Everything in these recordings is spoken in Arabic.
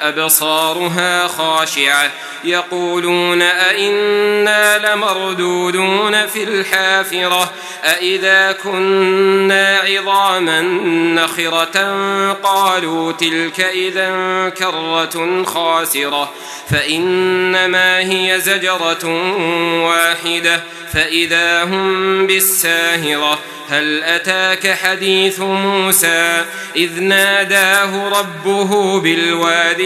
أبصارها خاشعة. يقولون أئنا لمردودون في الحافرة؟ أئذا كنا عظاما نخرة قالوا تلك إذا كرة خاسرة. فإنما هي زجرة واحدة. فإذا هم بالساهرة هل أتاك حديث موسى؟ إذ ناداه ربه بالوادي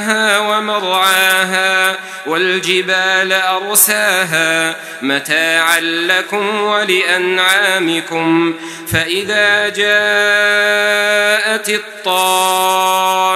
مَاءَهَا وَمَرْعَاهَا وَالْجِبَالَ أَرْسَاهَا مَتَاعًا لَكُمْ وَلِأَنْعَامِكُمْ فَإِذَا جَاءَتِ الطَّاقَةُ